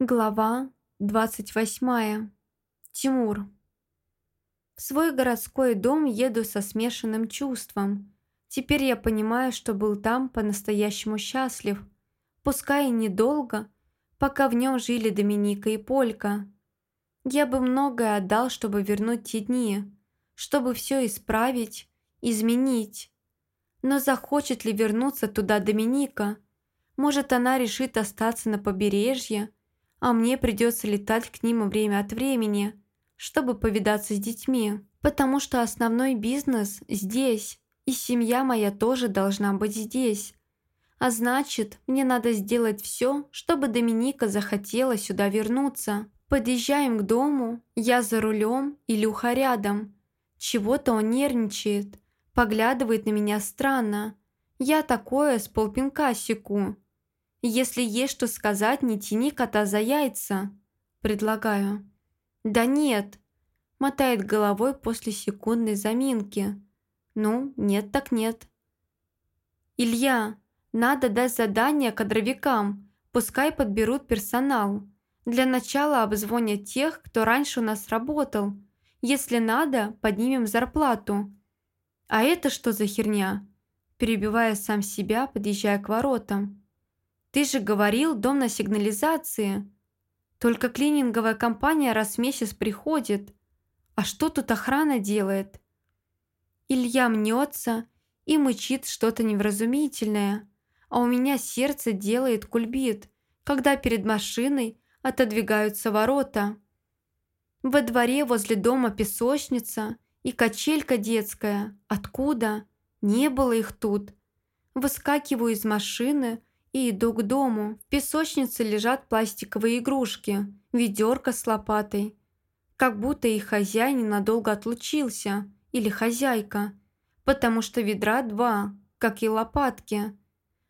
Глава 28. Тимур. В свой городской дом еду со смешанным чувством. Теперь я понимаю, что был там по-настоящему счастлив. Пускай и недолго, пока в нем жили Доминика и Полька. Я бы многое отдал, чтобы вернуть те дни, чтобы все исправить, изменить. Но захочет ли вернуться туда Доминика? Может, она решит остаться на побережье, а мне придется летать к ним время от времени, чтобы повидаться с детьми, потому что основной бизнес здесь, и семья моя тоже должна быть здесь. А значит, мне надо сделать все, чтобы Доминика захотела сюда вернуться. Подъезжаем к дому, я за рулем, Илюха рядом. Чего-то он нервничает, поглядывает на меня странно. Я такое с полпинка секу. Если есть что сказать, не тяни кота за яйца. Предлагаю. Да нет. Мотает головой после секундной заминки. Ну, нет так нет. Илья, надо дать задание кадровикам. Пускай подберут персонал. Для начала обзвонят тех, кто раньше у нас работал. Если надо, поднимем зарплату. А это что за херня? Перебивая сам себя, подъезжая к воротам. Ты же говорил, дом на сигнализации. Только клининговая компания раз в месяц приходит. А что тут охрана делает? Илья мнется и мычит что-то невразумительное, а у меня сердце делает кульбит, когда перед машиной отодвигаются ворота. Во дворе возле дома песочница и качелька детская. Откуда? Не было их тут. Выскакиваю из машины, и иду к дому. В песочнице лежат пластиковые игрушки, ведерко с лопатой. Как будто их хозяин ненадолго отлучился, или хозяйка, потому что ведра два, как и лопатки.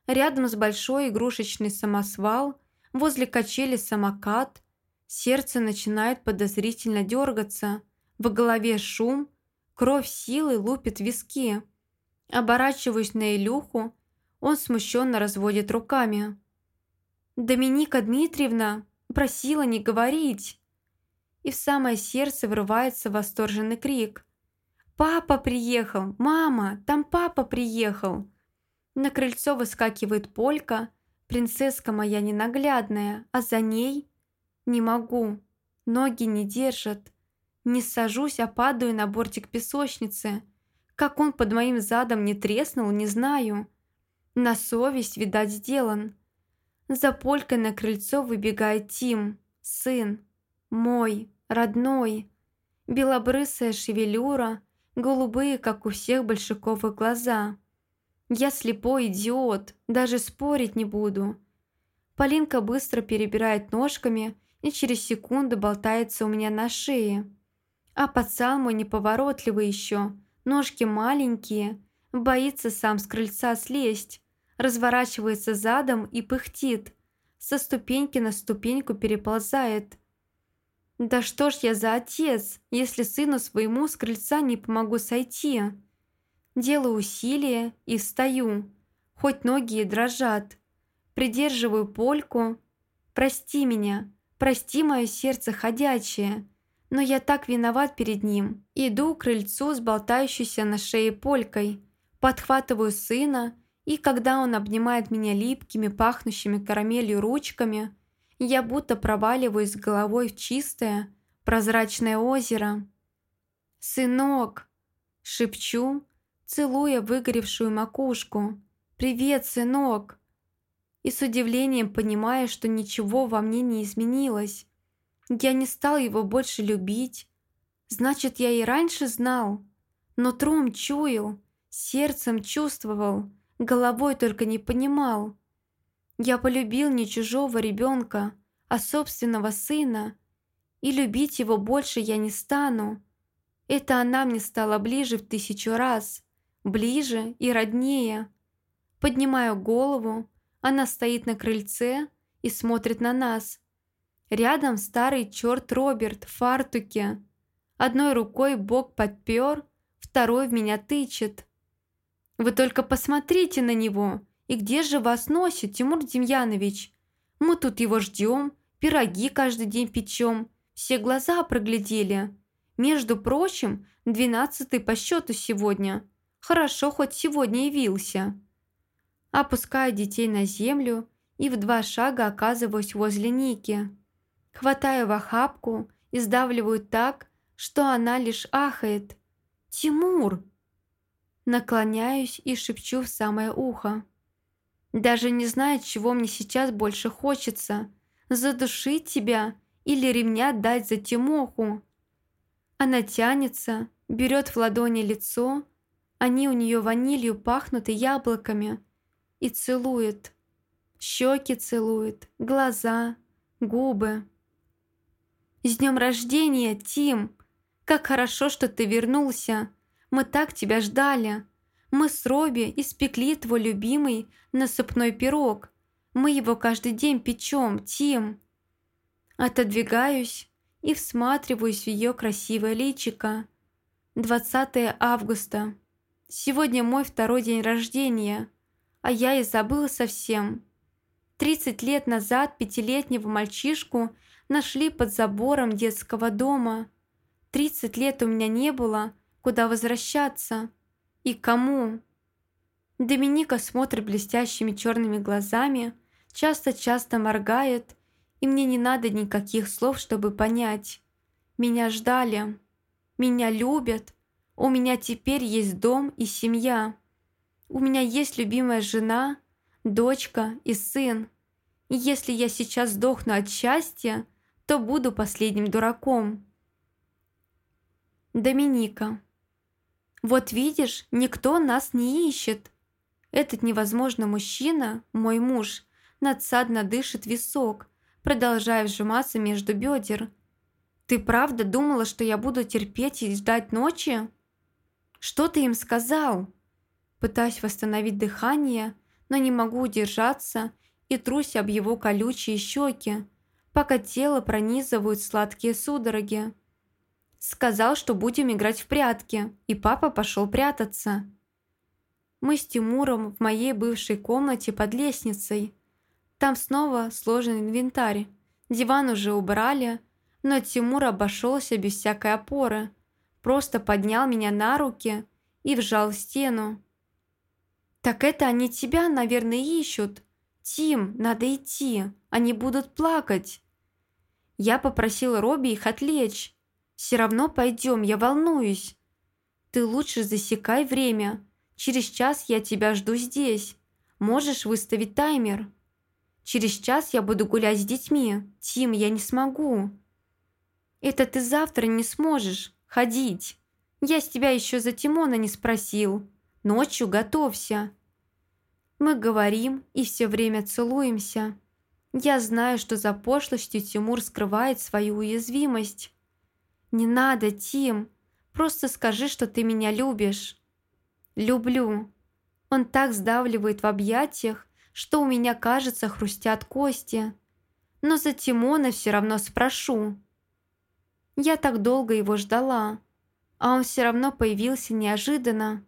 Рядом с большой игрушечный самосвал, возле качели самокат. Сердце начинает подозрительно дергаться, в голове шум, кровь силой лупит виски. Оборачиваюсь на Илюху, он смущенно разводит руками. «Доминика Дмитриевна просила не говорить!» И в самое сердце врывается восторженный крик. «Папа приехал! Мама! Там папа приехал!» На крыльцо выскакивает Полька, принцесска моя ненаглядная, а за ней... Не могу, ноги не держат. Не сажусь, а падаю на бортик песочницы. Как он под моим задом не треснул, не знаю. На совесть, видать, сделан. За полькой на крыльцо выбегает Тим, сын, мой, родной. Белобрысая шевелюра, голубые, как у всех большаковых глаза. Я слепой идиот, даже спорить не буду. Полинка быстро перебирает ножками и через секунду болтается у меня на шее. А пацан мой неповоротливый еще, ножки маленькие, боится сам с крыльца слезть разворачивается задом и пыхтит. Со ступеньки на ступеньку переползает. Да что ж я за отец, если сыну своему с крыльца не помогу сойти? Делаю усилие и встаю, хоть ноги и дрожат. Придерживаю польку. Прости меня, прости мое сердце ходячее, но я так виноват перед ним. Иду к крыльцу с болтающейся на шее полькой, подхватываю сына и когда он обнимает меня липкими, пахнущими карамелью ручками, я будто проваливаюсь головой в чистое, прозрачное озеро. «Сынок!» – шепчу, целуя выгоревшую макушку. «Привет, сынок!» И с удивлением понимая, что ничего во мне не изменилось. Я не стал его больше любить. Значит, я и раньше знал, но тром чуял, сердцем чувствовал – головой только не понимал. Я полюбил не чужого ребенка, а собственного сына, и любить его больше я не стану. Это она мне стала ближе в тысячу раз, ближе и роднее. Поднимаю голову, она стоит на крыльце и смотрит на нас. Рядом старый черт Роберт в фартуке. Одной рукой бок подпер, второй в меня тычет. Вы только посмотрите на него. И где же вас носит, Тимур Демьянович? Мы тут его ждем, Пироги каждый день печем. Все глаза проглядели. Между прочим, двенадцатый по счету сегодня. Хорошо, хоть сегодня явился. Опускаю детей на землю и в два шага оказываюсь возле Ники. Хватаю в охапку и сдавливаю так, что она лишь ахает. «Тимур!» Наклоняюсь и шепчу в самое ухо. Даже не знаю, чего мне сейчас больше хочется. Задушить тебя или ремня дать за Тимоху. Она тянется, берет в ладони лицо, они у нее ванилью пахнут и яблоками, и целует. Щеки целует, глаза, губы. «С днем рождения, Тим! Как хорошо, что ты вернулся! Мы так тебя ждали! Мы с Робби испекли твой любимый насыпной пирог. Мы его каждый день печем, Тим!» Отодвигаюсь и всматриваюсь в ее красивое личико. 20 августа. Сегодня мой второй день рождения, а я и забыла совсем. 30 лет назад пятилетнего мальчишку нашли под забором детского дома. 30 лет у меня не было, куда возвращаться. И кому? Доминика смотрит блестящими черными глазами, часто-часто моргает, и мне не надо никаких слов, чтобы понять. Меня ждали, меня любят, у меня теперь есть дом и семья. У меня есть любимая жена, дочка и сын. И если я сейчас сдохну от счастья, то буду последним дураком. Доминика. Вот видишь, никто нас не ищет. Этот невозможный мужчина, мой муж, надсадно дышит висок, продолжая сжиматься между бедер. Ты правда думала, что я буду терпеть и ждать ночи? Что ты им сказал? Пытаюсь восстановить дыхание, но не могу удержаться и трусь об его колючие щеки, пока тело пронизывают сладкие судороги. Сказал, что будем играть в прятки, и папа пошел прятаться. Мы с Тимуром в моей бывшей комнате под лестницей. Там снова сложен инвентарь. Диван уже убрали, но Тимур обошелся без всякой опоры. Просто поднял меня на руки и вжал в стену. «Так это они тебя, наверное, ищут. Тим, надо идти, они будут плакать». Я попросила Робби их отвлечь. «Все равно пойдем, я волнуюсь». «Ты лучше засекай время. Через час я тебя жду здесь. Можешь выставить таймер?» «Через час я буду гулять с детьми. Тим, я не смогу». «Это ты завтра не сможешь ходить. Я с тебя еще за Тимона не спросил. Ночью готовься». Мы говорим и все время целуемся. Я знаю, что за пошлостью Тимур скрывает свою уязвимость. «Не надо, Тим. Просто скажи, что ты меня любишь». «Люблю». Он так сдавливает в объятиях, что у меня, кажется, хрустят кости. Но за Тимона все равно спрошу. Я так долго его ждала, а он все равно появился неожиданно.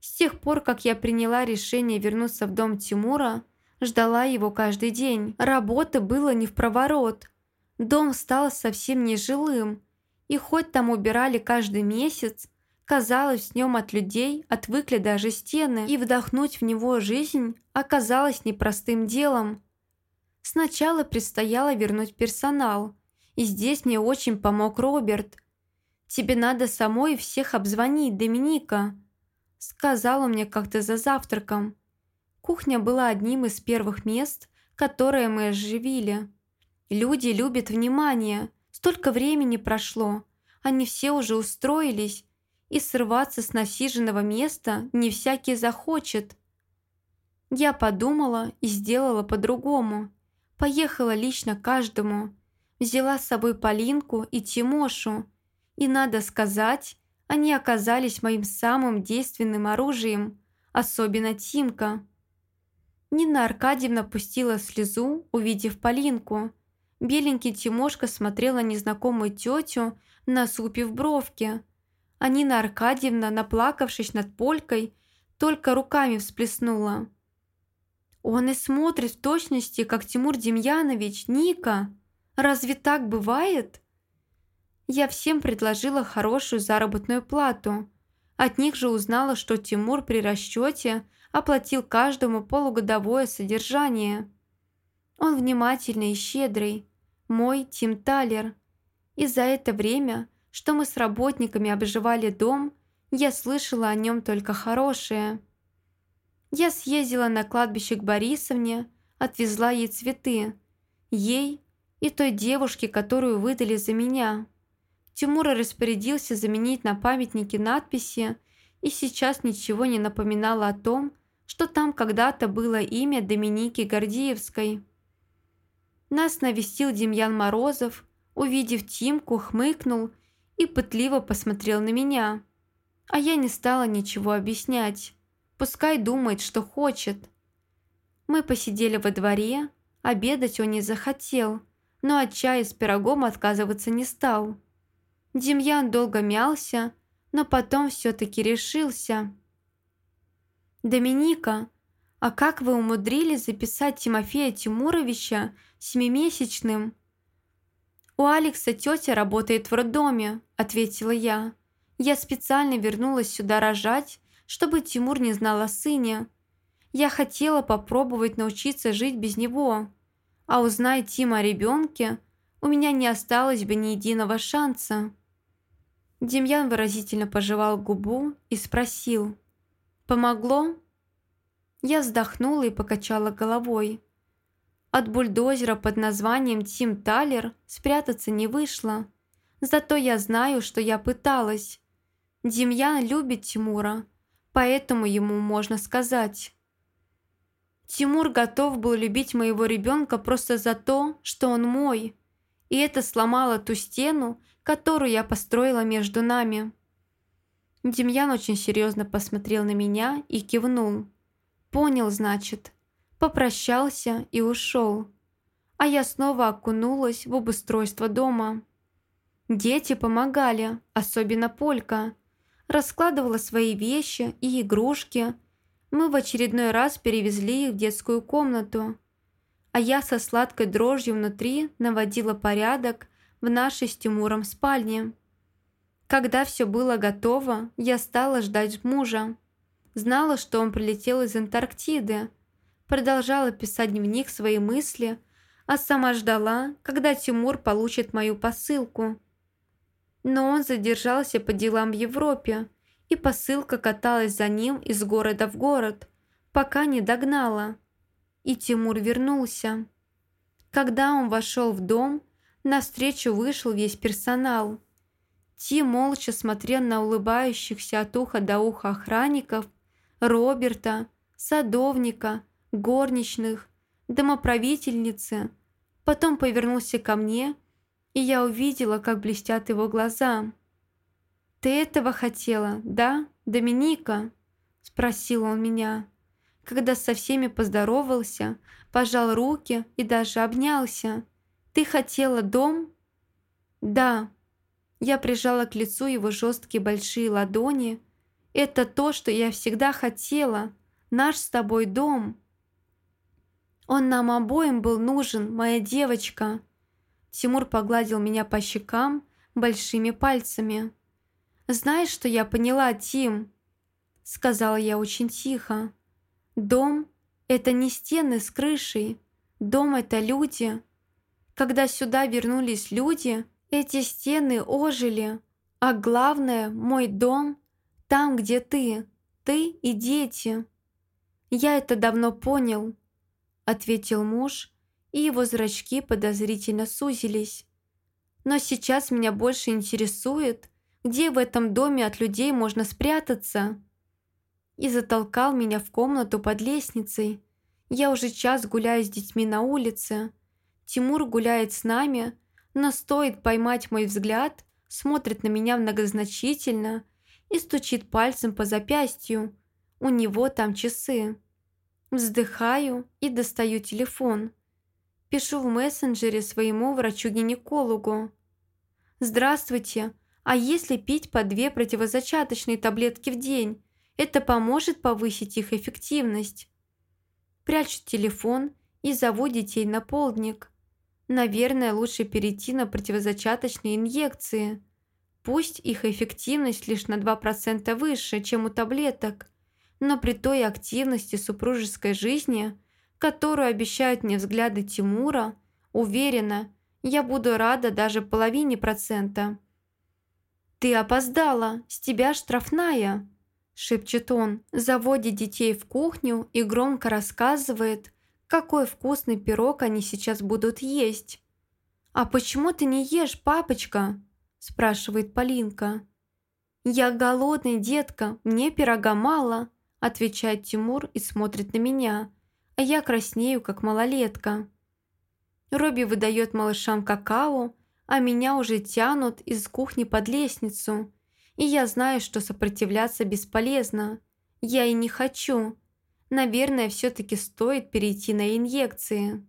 С тех пор, как я приняла решение вернуться в дом Тимура, ждала его каждый день. Работы было не в проворот. Дом стал совсем нежилым, и хоть там убирали каждый месяц, казалось, в нем от людей отвыкли даже стены, и вдохнуть в него жизнь оказалось непростым делом. Сначала предстояло вернуть персонал, и здесь мне очень помог Роберт. «Тебе надо самой всех обзвонить, Доминика», сказал он мне как-то за завтраком. Кухня была одним из первых мест, которые мы оживили. Люди любят внимание. Столько времени прошло. Они все уже устроились. И срываться с насиженного места не всякий захочет. Я подумала и сделала по-другому. Поехала лично каждому. Взяла с собой Полинку и Тимошу. И надо сказать, они оказались моим самым действенным оружием, особенно Тимка. Нина Аркадьевна пустила слезу, увидев Полинку. Беленький Тимошка смотрел на незнакомую тетю, насупив бровки. А Нина Аркадьевна, наплакавшись над Полькой, только руками всплеснула. «Он и смотрит в точности, как Тимур Демьянович, Ника!» Разве так бывает? Я всем предложила хорошую заработную плату. От них же узнала, что Тимур при расчете оплатил каждому полугодовое содержание. Он внимательный и щедрый, мой Тим Талер. И за это время, что мы с работниками обживали дом, я слышала о нем только хорошее. Я съездила на кладбище к Борисовне, отвезла ей цветы. Ей и той девушке, которую выдали за меня. Тимур распорядился заменить на памятнике надписи, и сейчас ничего не напоминало о том, что там когда-то было имя Доминики Гордиевской. Нас навестил Демьян Морозов, увидев Тимку, хмыкнул и пытливо посмотрел на меня. А я не стала ничего объяснять. Пускай думает, что хочет. Мы посидели во дворе, обедать он не захотел, но от чая с пирогом отказываться не стал. Демьян долго мялся, но потом все-таки решился. «Доминика, а как вы умудрились записать Тимофея Тимуровича семимесячным?» «У Алекса тетя работает в роддоме», – ответила я. «Я специально вернулась сюда рожать, чтобы Тимур не знал о сыне. Я хотела попробовать научиться жить без него. А узнай Тима о ребенке, у меня не осталось бы ни единого шанса». Демьян выразительно пожевал губу и спросил. «Помогло?» Я вздохнула и покачала головой. От бульдозера под названием Тим Талер спрятаться не вышло. Зато я знаю, что я пыталась. Демьян любит Тимура, поэтому ему можно сказать. Тимур готов был любить моего ребенка просто за то, что он мой. И это сломало ту стену, которую я построила между нами. Демьян очень серьезно посмотрел на меня и кивнул. Понял, значит. Попрощался и ушел. А я снова окунулась в обустройство дома. Дети помогали, особенно Полька. Раскладывала свои вещи и игрушки. Мы в очередной раз перевезли их в детскую комнату. А я со сладкой дрожью внутри наводила порядок в нашей с Тимуром спальне. Когда все было готово, я стала ждать мужа. Знала, что он прилетел из Антарктиды. Продолжала писать дневник свои мысли, а сама ждала, когда Тимур получит мою посылку. Но он задержался по делам в Европе, и посылка каталась за ним из города в город, пока не догнала. И Тимур вернулся. Когда он вошел в дом, навстречу вышел весь персонал. Ти молча смотрел на улыбающихся от уха до уха охранников, Роберта, садовника, горничных, домоправительницы. Потом повернулся ко мне, и я увидела, как блестят его глаза. «Ты этого хотела, да, Доминика?» – спросил он меня. Когда со всеми поздоровался, пожал руки и даже обнялся. «Ты хотела дом?» «Да». Я прижала к лицу его жесткие большие ладони. «Это то, что я всегда хотела. Наш с тобой дом». «Он нам обоим был нужен, моя девочка». Тимур погладил меня по щекам большими пальцами. «Знаешь, что я поняла, Тим?» Сказала я очень тихо. «Дом – это не стены с крышей. Дом – это люди. Когда сюда вернулись люди, эти стены ожили. А главное, мой дом там, где ты, ты и дети. Я это давно понял, ответил муж, и его зрачки подозрительно сузились. Но сейчас меня больше интересует, где в этом доме от людей можно спрятаться. И затолкал меня в комнату под лестницей. Я уже час гуляю с детьми на улице. Тимур гуляет с нами, но стоит поймать мой взгляд, смотрит на меня многозначительно и стучит пальцем по запястью. У него там часы. Вздыхаю и достаю телефон. Пишу в мессенджере своему врачу-гинекологу. «Здравствуйте, а если пить по две противозачаточные таблетки в день, это поможет повысить их эффективность?» Прячу телефон и зову детей на полдник. Наверное, лучше перейти на противозачаточные инъекции. Пусть их эффективность лишь на 2% выше, чем у таблеток, но при той активности супружеской жизни, которую обещают мне взгляды Тимура, уверена, я буду рада даже половине процента. «Ты опоздала, с тебя штрафная!» шепчет он, заводит детей в кухню и громко рассказывает, какой вкусный пирог они сейчас будут есть. «А почему ты не ешь, папочка?» Спрашивает Полинка. «Я голодный, детка, мне пирога мало», отвечает Тимур и смотрит на меня, а я краснею, как малолетка. Робби выдает малышам какао, а меня уже тянут из кухни под лестницу. И я знаю, что сопротивляться бесполезно. Я и не хочу. Наверное, все-таки стоит перейти на инъекции.